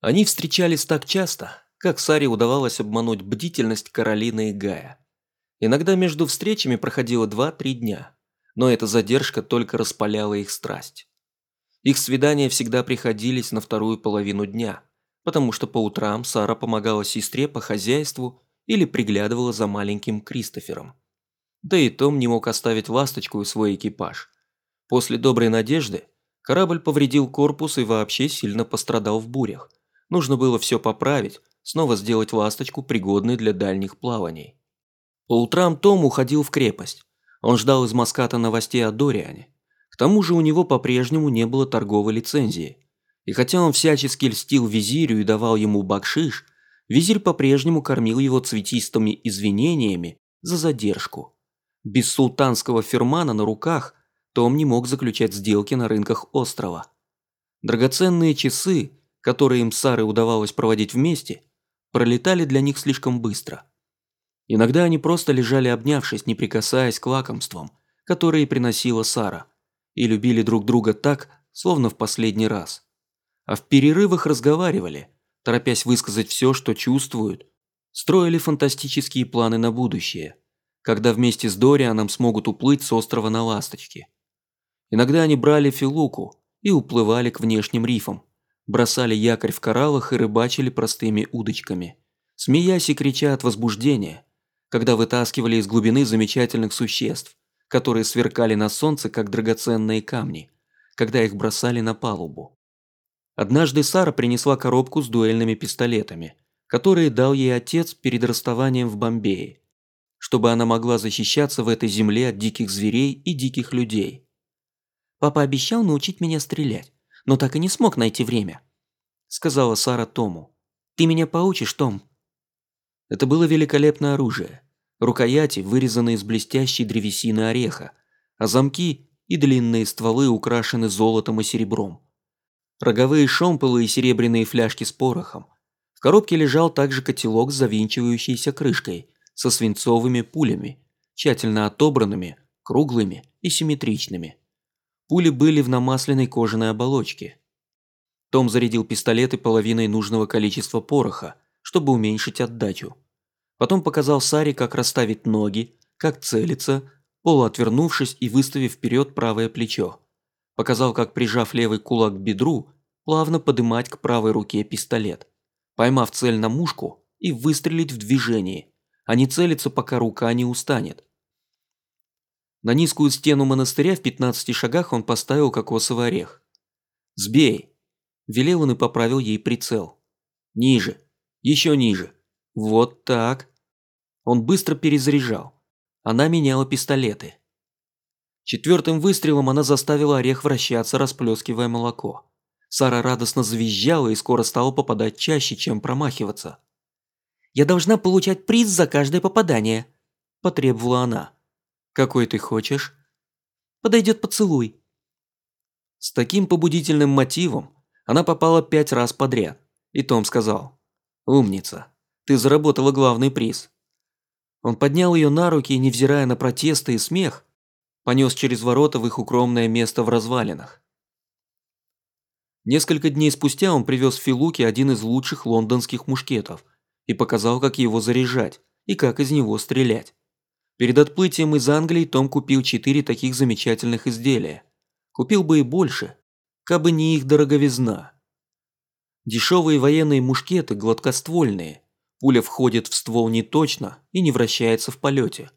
Они встречались так часто, как Саре удавалось обмануть бдительность Каролины и Гая. Иногда между встречами проходило 2-3 дня, но эта задержка только распаляла их страсть. Их свидания всегда приходились на вторую половину дня, потому что по утрам Сара помогала сестре по хозяйству или приглядывала за маленьким Кристофером. Да и Том не мог оставить ласточку и свой экипаж. После доброй надежды корабль повредил корпус и вообще сильно пострадал в бурях. Нужно было все поправить, снова сделать ласточку пригодной для дальних плаваний. По утрам Том уходил в крепость. Он ждал из Маската новостей о Дориане. К тому же у него по-прежнему не было торговой лицензии. И хотя он всячески льстил визирю и давал ему бакшиш, визирь по-прежнему кормил его цветистыми извинениями за задержку. Без султанского фермана на руках том не мог заключать сделки на рынках острова. Драгоценные часы, которые им с Сарой удавалось проводить вместе, пролетали для них слишком быстро. Иногда они просто лежали обнявшись, не прикасаясь к лакомствам, которые приносила Сара, и любили друг друга так, словно в последний раз. А в перерывах разговаривали, торопясь высказать все, что чувствуют, строили фантастические планы на будущее, когда вместе с Дорианом смогут уплыть с острова на Ласточке. Иногда они брали филуку и уплывали к внешним рифам, бросали якорь в кораллах и рыбачили простыми удочками, смеясь и крича от возбуждения, когда вытаскивали из глубины замечательных существ, которые сверкали на солнце, как драгоценные камни, когда их бросали на палубу. Однажды Сара принесла коробку с дуэльными пистолетами, которые дал ей отец перед расставанием в Бомбее, чтобы она могла защищаться в этой земле от диких зверей и диких людей. «Папа обещал научить меня стрелять, но так и не смог найти время», сказала Сара Тому. «Ты меня поучишь, Том?» Это было великолепное оружие. Рукояти, вырезанные из блестящей древесины ореха, а замки и длинные стволы украшены золотом и серебром. Роговые шомполы и серебряные фляжки с порохом. В коробке лежал также котелок с завинчивающейся крышкой, со свинцовыми пулями, тщательно отобранными, круглыми и симметричными. Пули были в намасленной кожаной оболочке. Том зарядил пистолеты половиной нужного количества пороха, чтобы уменьшить отдачу. Потом показал Саре, как расставить ноги, как целиться, полуотвернувшись и выставив вперед правое плечо. Показал, как, прижав левый кулак к бедру, плавно подымать к правой руке пистолет, поймав цель на мушку и выстрелить в движении, а не целиться, пока рука не устанет. На низкую стену монастыря в 15 шагах он поставил кокосовый орех. «Сбей!» – велел он и поправил ей прицел. «Ниже!» Еще ниже. Вот так. Он быстро перезаряжал. Она меняла пистолеты. Четвертым выстрелом она заставила орех вращаться, расплескивая молоко. Сара радостно завизжала и скоро стала попадать чаще, чем промахиваться. «Я должна получать приз за каждое попадание», – потребовала она. «Какой ты хочешь?» «Подойдет поцелуй». С таким побудительным мотивом она попала пять раз подряд, и Том сказал «Умница. Ты заработала главный приз». Он поднял ее на руки и, невзирая на протесты и смех, понес через ворота в их укромное место в развалинах. Несколько дней спустя он привез Филуке один из лучших лондонских мушкетов и показал, как его заряжать и как из него стрелять. Перед отплытием из Англии Том купил четыре таких замечательных изделия. Купил бы и больше, кабы не их дороговизна. Дешевые военные мушкеты гладкоствольные. Пуля входит в ствол не точно и не вращается в полете.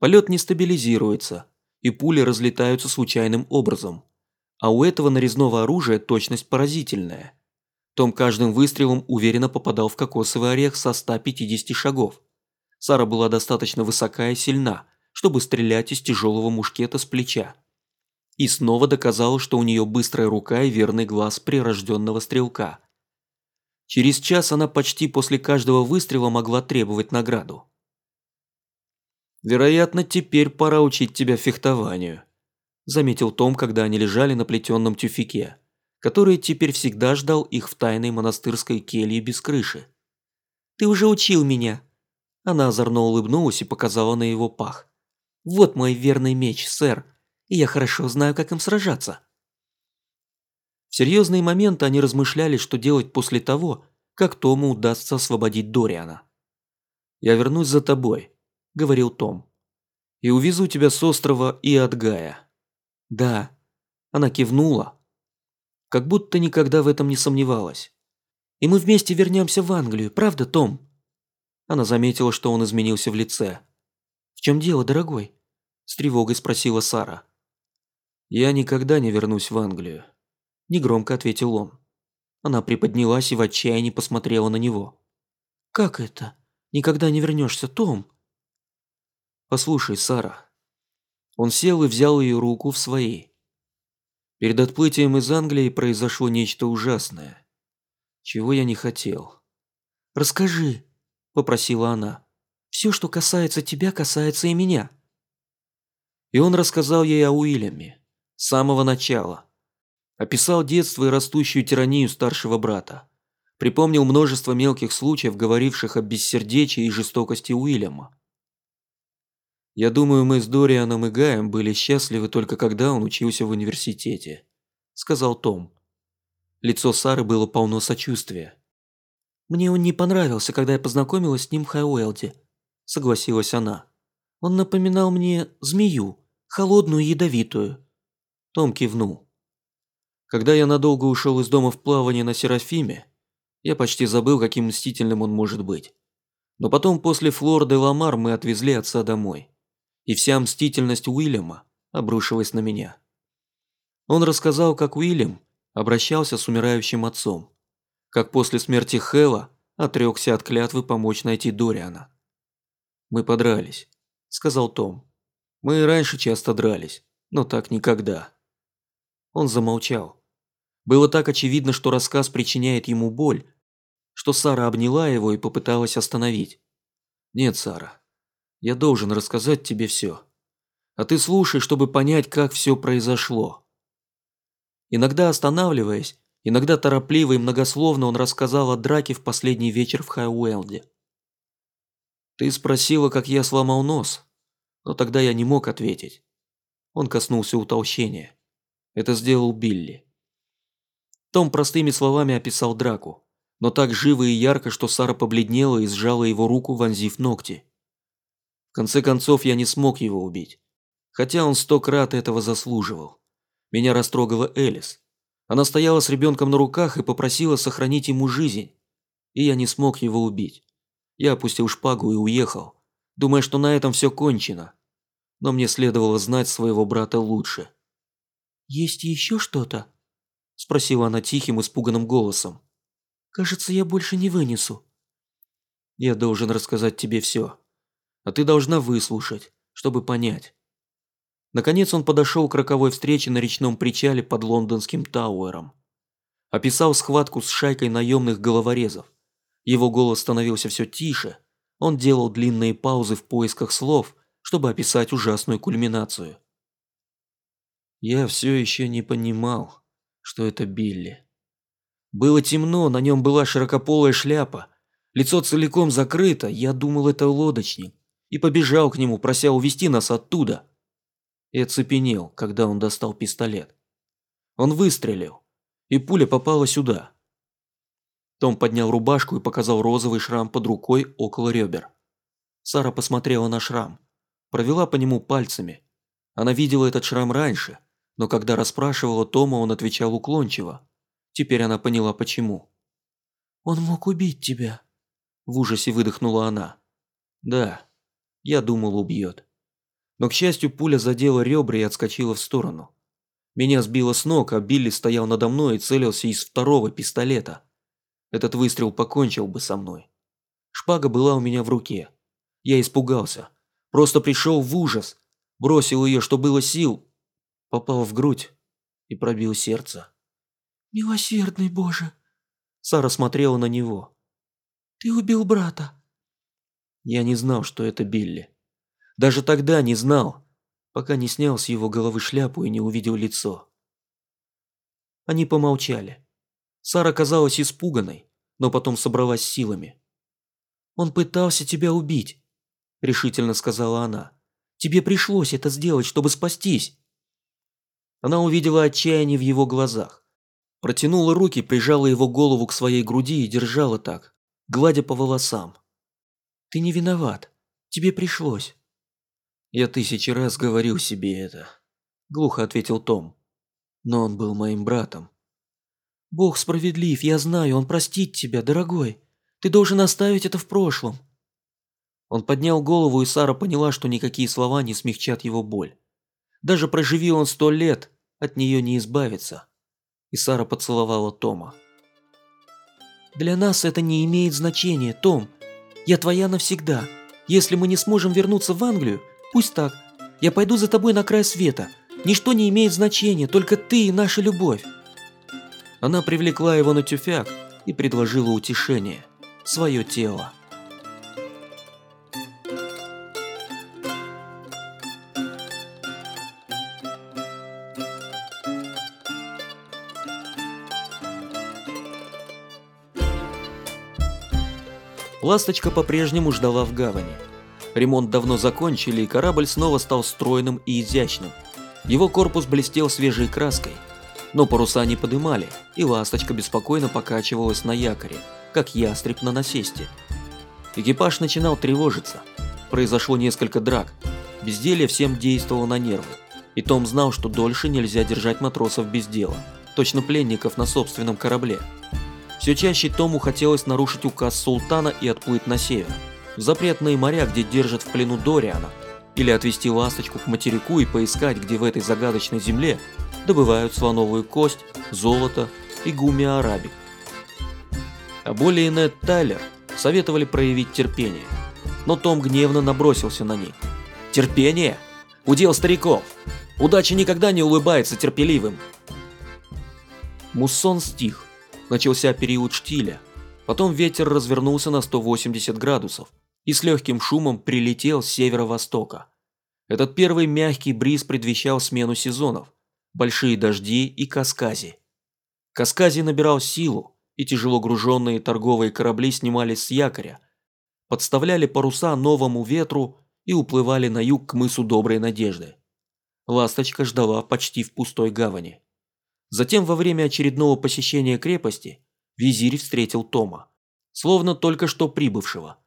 Полет не стабилизируется, и пули разлетаются случайным образом. А у этого нарезного оружия точность поразительная. Том каждым выстрелом уверенно попадал в кокосовый орех со 150 шагов. Сара была достаточно высока и сильна, чтобы стрелять из тяжелого мушкета с плеча. И снова доказала, что у нее быстрая рука и верный глаз прирожденного стрелка – Через час она почти после каждого выстрела могла требовать награду. «Вероятно, теперь пора учить тебя фехтованию», заметил Том, когда они лежали на плетенном тюфике, который теперь всегда ждал их в тайной монастырской келье без крыши. «Ты уже учил меня!» Она озорно улыбнулась и показала на его пах. «Вот мой верный меч, сэр, и я хорошо знаю, как им сражаться». В серьезные моменты они размышляли, что делать после того, как Тому удастся освободить Дориана. «Я вернусь за тобой», – говорил Том. «И увезу тебя с острова и от Гая». «Да». Она кивнула, как будто никогда в этом не сомневалась. «И мы вместе вернемся в Англию, правда, Том?» Она заметила, что он изменился в лице. «В чем дело, дорогой?» – с тревогой спросила Сара. «Я никогда не вернусь в Англию», – негромко ответил он. Она приподнялась и в отчаянии посмотрела на него. «Как это? Никогда не вернешься, Том?» «Послушай, Сара». Он сел и взял ее руку в свои. Перед отплытием из Англии произошло нечто ужасное, чего я не хотел. «Расскажи», – попросила она. «Все, что касается тебя, касается и меня». И он рассказал ей о Уильяме с самого начала. Описал детство и растущую тиранию старшего брата. Припомнил множество мелких случаев, говоривших о бессердечии и жестокости Уильяма. Я думаю, мы с Дорианом и Гаем были счастливы только когда он учился в университете», – сказал Том. Лицо Сары было полно сочувствия. «Мне он не понравился, когда я познакомилась с ним в Хайуэлде», – согласилась она. «Он напоминал мне змею, холодную и ядовитую». Том кивнул. Когда я надолго ушел из дома в плавание на Серафиме, я почти забыл, каким мстительным он может быть. Но потом после Флор де Ламар мы отвезли отца домой. И вся мстительность Уильяма обрушилась на меня. Он рассказал, как Уильям обращался с умирающим отцом. Как после смерти Хэлла отрекся от клятвы помочь найти Дориана. «Мы подрались», – сказал Том. «Мы и раньше часто дрались, но так никогда». Он замолчал. Было так очевидно, что рассказ причиняет ему боль, что Сара обняла его и попыталась остановить. «Нет, Сара, я должен рассказать тебе все. А ты слушай, чтобы понять, как все произошло». Иногда останавливаясь, иногда торопливо и многословно он рассказал о драке в последний вечер в Хайуэлде. «Ты спросила, как я сломал нос, но тогда я не мог ответить». Он коснулся утолщения. Это сделал Билли. Том простыми словами описал драку, но так живо и ярко, что Сара побледнела и сжала его руку, вонзив ногти. В конце концов, я не смог его убить, хотя он сто крат этого заслуживал. Меня растрогала Элис. Она стояла с ребенком на руках и попросила сохранить ему жизнь, и я не смог его убить. Я опустил шпагу и уехал, думая, что на этом все кончено. Но мне следовало знать своего брата лучше. «Есть еще что-то?» Спросила она тихим, испуганным голосом. «Кажется, я больше не вынесу». «Я должен рассказать тебе все. А ты должна выслушать, чтобы понять». Наконец он подошел к роковой встрече на речном причале под лондонским Тауэром. Описал схватку с шайкой наемных головорезов. Его голос становился все тише. Он делал длинные паузы в поисках слов, чтобы описать ужасную кульминацию. Я все еще не понимал, что это Билли. Было темно, на нем была широкополая шляпа. Лицо целиком закрыто, я думал, это лодочник. И побежал к нему, прося увести нас оттуда. И оцепенел, когда он достал пистолет. Он выстрелил, и пуля попала сюда. Том поднял рубашку и показал розовый шрам под рукой около ребер. Сара посмотрела на шрам, провела по нему пальцами. Она видела этот шрам раньше – но когда расспрашивала Тома, он отвечал уклончиво. Теперь она поняла, почему. «Он мог убить тебя», – в ужасе выдохнула она. «Да, я думал, убьет». Но, к счастью, пуля задела ребра и отскочила в сторону. Меня сбило с ног, а Билли стоял надо мной и целился из второго пистолета. Этот выстрел покончил бы со мной. Шпага была у меня в руке. Я испугался. Просто пришел в ужас. Бросил ее, что было сил, попал в грудь и пробил сердце. «Милосердный Боже!» Сара смотрела на него. «Ты убил брата!» Я не знал, что это Билли. Даже тогда не знал, пока не снял с его головы шляпу и не увидел лицо. Они помолчали. Сара казалась испуганной, но потом собралась силами. «Он пытался тебя убить», – решительно сказала она. «Тебе пришлось это сделать, чтобы спастись». Она увидела отчаяние в его глазах. Протянула руки, прижала его голову к своей груди и держала так, гладя по волосам. «Ты не виноват. Тебе пришлось». «Я тысячи раз говорил себе это», – глухо ответил Том. «Но он был моим братом». «Бог справедлив, я знаю, он простит тебя, дорогой. Ты должен оставить это в прошлом». Он поднял голову, и Сара поняла, что никакие слова не смягчат его боль. Даже проживи он сто лет, от нее не избавиться. И Сара поцеловала Тома. «Для нас это не имеет значения, Том. Я твоя навсегда. Если мы не сможем вернуться в Англию, пусть так. Я пойду за тобой на край света. Ничто не имеет значения, только ты и наша любовь». Она привлекла его на тюфяк и предложила утешение, свое тело. Ласточка по-прежнему ждала в гавани. Ремонт давно закончили, и корабль снова стал стройным и изящным. Его корпус блестел свежей краской. Но паруса не подымали, и ласточка беспокойно покачивалась на якоре, как ястреб на насесте. Экипаж начинал тревожиться. Произошло несколько драк. Безделье всем действовало на нервы. И Том знал, что дольше нельзя держать матросов без дела. Точно пленников на собственном корабле. Все чаще Тому хотелось нарушить указ султана и отплыть на север, запретные моря, где держат в плену Дориана, или отвезти ласточку к материку и поискать, где в этой загадочной земле добывают слоновую кость, золото и гуми-арабик. А более Нед Тайлер советовали проявить терпение, но Том гневно набросился на них. «Терпение? Удел стариков! Удача никогда не улыбается терпеливым!» Муссон стих, начался период штиля. Потом ветер развернулся на 180 градусов и с легким шумом прилетел с северо-востока. Этот первый мягкий бриз предвещал смену сезонов, большие дожди и каскази. Каскази набирал силу, и тяжело груженные торговые корабли снимались с якоря, подставляли паруса новому ветру и уплывали на юг к мысу Доброй Надежды. Ласточка ждала почти в пустой гавани. Затем во время очередного посещения крепости визирь встретил Тома, словно только что прибывшего.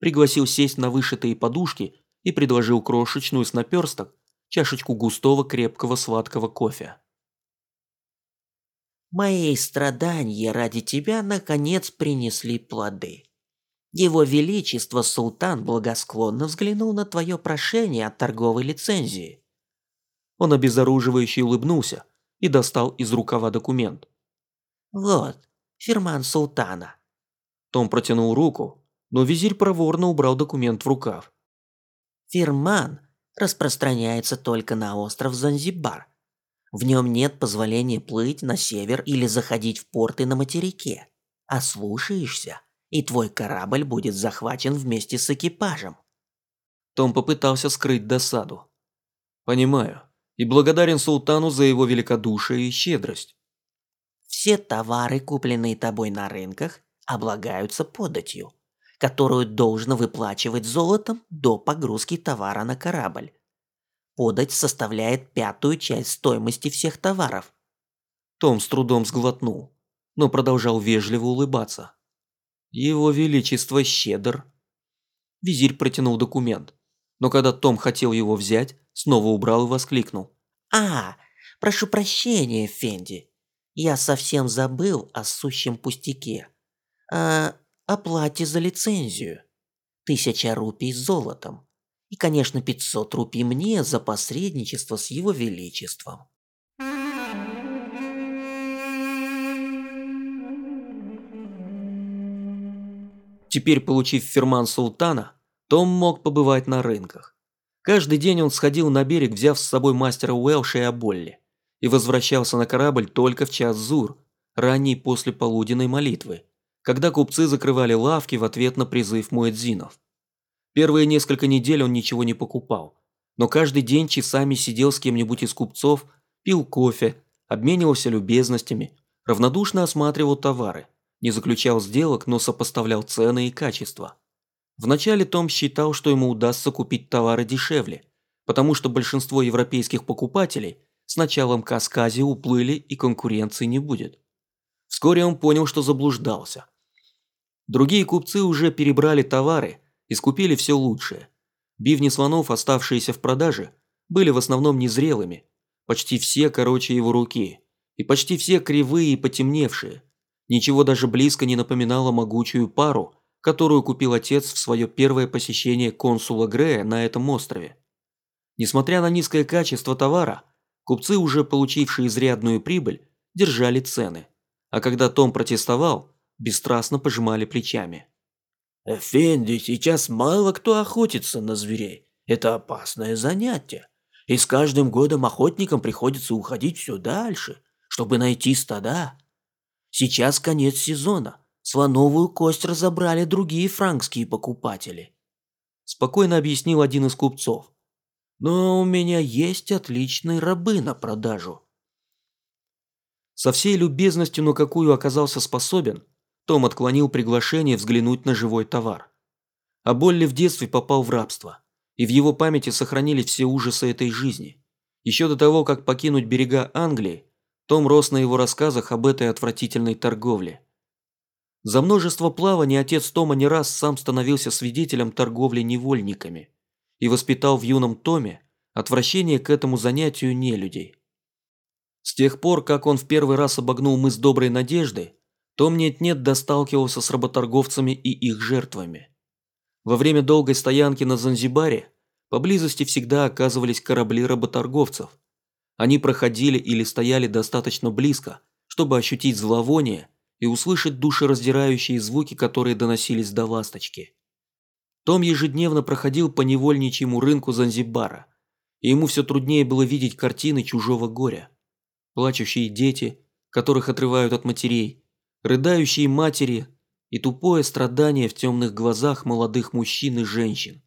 Пригласил сесть на вышитые подушки и предложил крошечную с наперсток чашечку густого крепкого сладкого кофе. «Мои страдания ради тебя наконец принесли плоды. Его Величество Султан благосклонно взглянул на твое прошение о торговой лицензии». Он обезоруживающе улыбнулся, и достал из рукава документ. «Вот, фирман султана». Том протянул руку, но визирь проворно убрал документ в рукав. «Фирман распространяется только на остров Занзибар. В нем нет позволения плыть на север или заходить в порты на материке. А слушаешься, и твой корабль будет захвачен вместе с экипажем». Том попытался скрыть досаду. «Понимаю и благодарен султану за его великодушие и щедрость. Все товары, купленные тобой на рынках, облагаются податью, которую должно выплачивать золотом до погрузки товара на корабль. Подать составляет пятую часть стоимости всех товаров. Том с трудом сглотнул, но продолжал вежливо улыбаться. Его Величество щедр. Визирь протянул документ, но когда Том хотел его взять, снова убрал и воскликнул. «А, прошу прощения, Фенди. Я совсем забыл о сущем пустяке. О оплате за лицензию. Тысяча рупий с золотом. И, конечно, 500 рупий мне за посредничество с его величеством». Теперь, получив фирман султана, том мог побывать на рынках. Каждый день он сходил на берег, взяв с собой мастера Уэлша и Аболли, и возвращался на корабль только в час Зур, ранней после полуденной молитвы, когда купцы закрывали лавки в ответ на призыв муэдзинов. Первые несколько недель он ничего не покупал, но каждый день часами сидел с кем-нибудь из купцов, пил кофе, обменивался любезностями, равнодушно осматривал товары, не заключал сделок, но сопоставлял цены и качество. Вначале Том считал, что ему удастся купить товары дешевле, потому что большинство европейских покупателей с началом Каскази уплыли и конкуренции не будет. Вскоре он понял, что заблуждался. Другие купцы уже перебрали товары и скупили все лучшее. Бивни слонов, оставшиеся в продаже, были в основном незрелыми, почти все короче его руки, и почти все кривые и потемневшие. Ничего даже близко не напоминало могучую пару, которую купил отец в свое первое посещение консула Грея на этом острове. Несмотря на низкое качество товара, купцы, уже получившие изрядную прибыль, держали цены, а когда Том протестовал, бесстрастно пожимали плечами. «Эфенди, сейчас мало кто охотится на зверей. Это опасное занятие. И с каждым годом охотникам приходится уходить все дальше, чтобы найти стада. Сейчас конец сезона. Слоновую кость разобрали другие франкские покупатели. Спокойно объяснил один из купцов. Но у меня есть отличные рабы на продажу. Со всей любезностью, на какую оказался способен, том отклонил приглашение взглянуть на живой товар. А Болли в детстве попал в рабство, и в его памяти сохранились все ужасы этой жизни. Еще до того, как покинуть берега Англии, том рос на его рассказах об этой отвратительной торговле. За множество плаваний отец Тома не раз сам становился свидетелем торговли невольниками и воспитал в юном Томе отвращение к этому занятию нелюдей. С тех пор, как он в первый раз обогнул мыс Доброй Надежды, том нет-нет досталкивался с работорговцами и их жертвами. Во время долгой стоянки на Занзибаре поблизости всегда оказывались корабли работорговцев. Они проходили или стояли достаточно близко, чтобы ощутить зловоние и услышать душераздирающие звуки, которые доносились до ласточки. Том ежедневно проходил по невольничьему рынку Занзибара, и ему все труднее было видеть картины чужого горя. Плачущие дети, которых отрывают от матерей, рыдающие матери и тупое страдание в темных глазах молодых мужчин и женщин,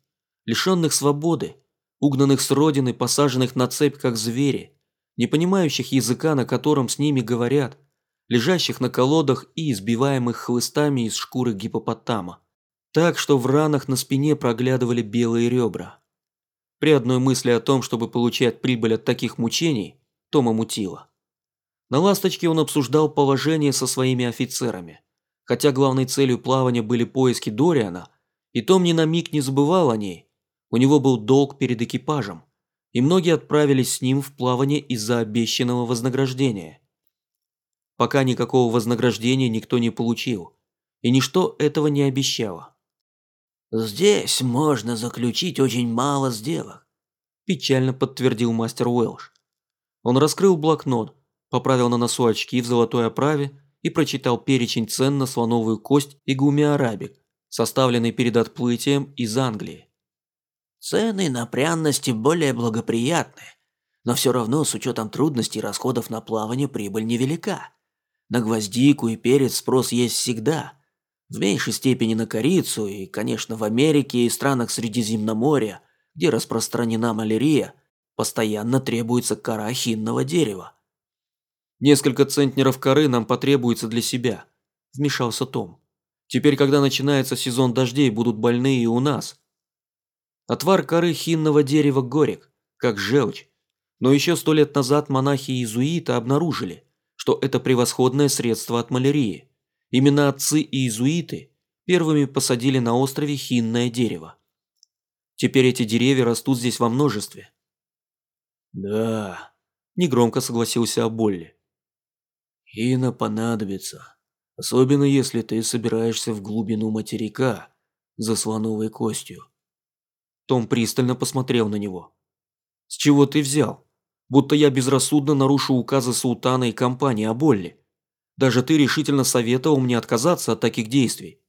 лишенных свободы, угнанных с родины, посаженных на цепь как звери, не понимающих языка, на котором с ними говорят, лежащих на колодах и избиваемых хлыстами из шкуры гипопотама, так что в ранах на спине проглядывали белые ребра. При одной мысли о том, чтобы получать прибыль от таких мучений, Тома мутило. На «Ласточке» он обсуждал положение со своими офицерами. Хотя главной целью плавания были поиски Дориана, и Том ни на миг не забывал о ней. У него был долг перед экипажем, и многие отправились с ним в плавание из-за обещанного вознаграждения. Пока никакого вознаграждения никто не получил, и ничто этого не обещало. «Здесь можно заключить очень мало сделок», – печально подтвердил мастер Уэлш. Он раскрыл блокнот, поправил на носу очки в золотой оправе и прочитал перечень цен на слоновую кость и гуми-арабик, составленный перед отплытием из Англии. Цены на пряности более благоприятные, но все равно с учетом трудностей и расходов на плавание прибыль невелика. На гвоздику и перец спрос есть всегда. В меньшей степени на корицу и, конечно, в Америке и странах Средиземноморья, где распространена малярия, постоянно требуется кора хинного дерева. Несколько центнеров коры нам потребуется для себя», – вмешался Том. «Теперь, когда начинается сезон дождей, будут больные и у нас». Отвар коры хинного дерева горек, как желчь. Но еще сто лет назад монахи-иезуиты обнаружили, что это превосходное средство от малярии. Именно отцы и иезуиты первыми посадили на острове хинное дерево. Теперь эти деревья растут здесь во множестве. «Да», – негромко согласился Аболли. Хина понадобится, особенно если ты собираешься в глубину материка за слоновой костью. Том пристально посмотрел на него. «С чего ты взял? Будто я безрассудно нарушу указы султана и компании о Болли. Даже ты решительно советовал мне отказаться от таких действий».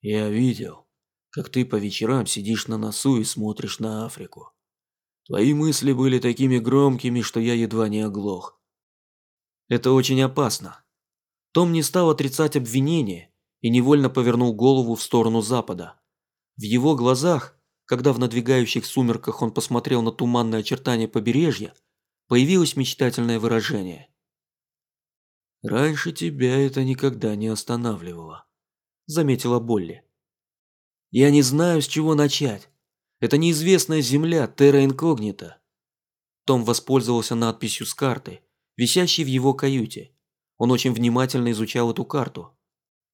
«Я видел, как ты по вечерам сидишь на носу и смотришь на Африку. Твои мысли были такими громкими, что я едва не оглох. Это очень опасно. Том не стал отрицать обвинение и невольно повернул голову в сторону запада. В его глазах, когда в надвигающих сумерках он посмотрел на туманные очертания побережья, появилось мечтательное выражение. «Раньше тебя это никогда не останавливало», – заметила Болли. «Я не знаю, с чего начать. Это неизвестная земля, терра инкогнита». Том воспользовался надписью с карты, висящей в его каюте. Он очень внимательно изучал эту карту.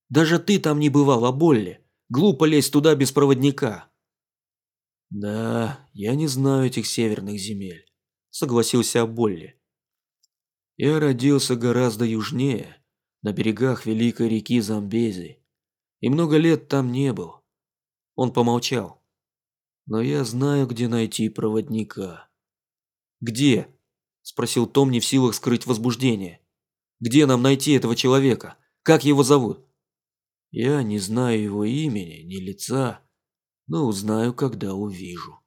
«Даже ты там не бывал, а Болли. Глупо лезть туда без проводника». «Да, я не знаю этих северных земель», – согласился Болли. «Я родился гораздо южнее, на берегах великой реки Замбези, и много лет там не был». Он помолчал. «Но я знаю, где найти проводника». «Где?» – спросил Том, не в силах скрыть возбуждение. «Где нам найти этого человека? Как его зовут?» «Я не знаю его имени, ни лица, но узнаю, когда увижу».